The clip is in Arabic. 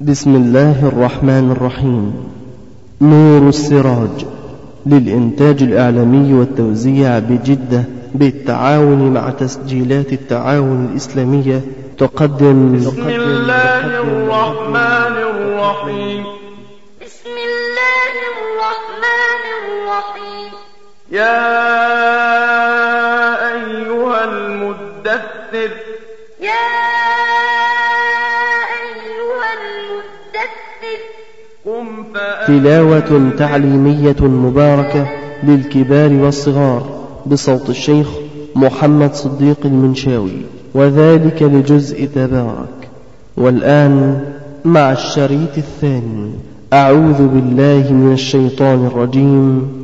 بسم الله الرحمن الرحيم. نور السراج للإنتاج الإعلامي والتوزيع بجدة بالتعاون مع تسجيلات التعاون الإسلامية تقدم بسم الله الرحمن الرحيم. بسم الله الرحمن الرحيم. يا أيها المدثر. يا تلاوة تعليمية مباركة للكبار والصغار بصوت الشيخ محمد صديق المنشاوي وذلك لجزء تبارك. والآن مع الشريط الثاني أعوذ بالله من الشيطان الرجيم.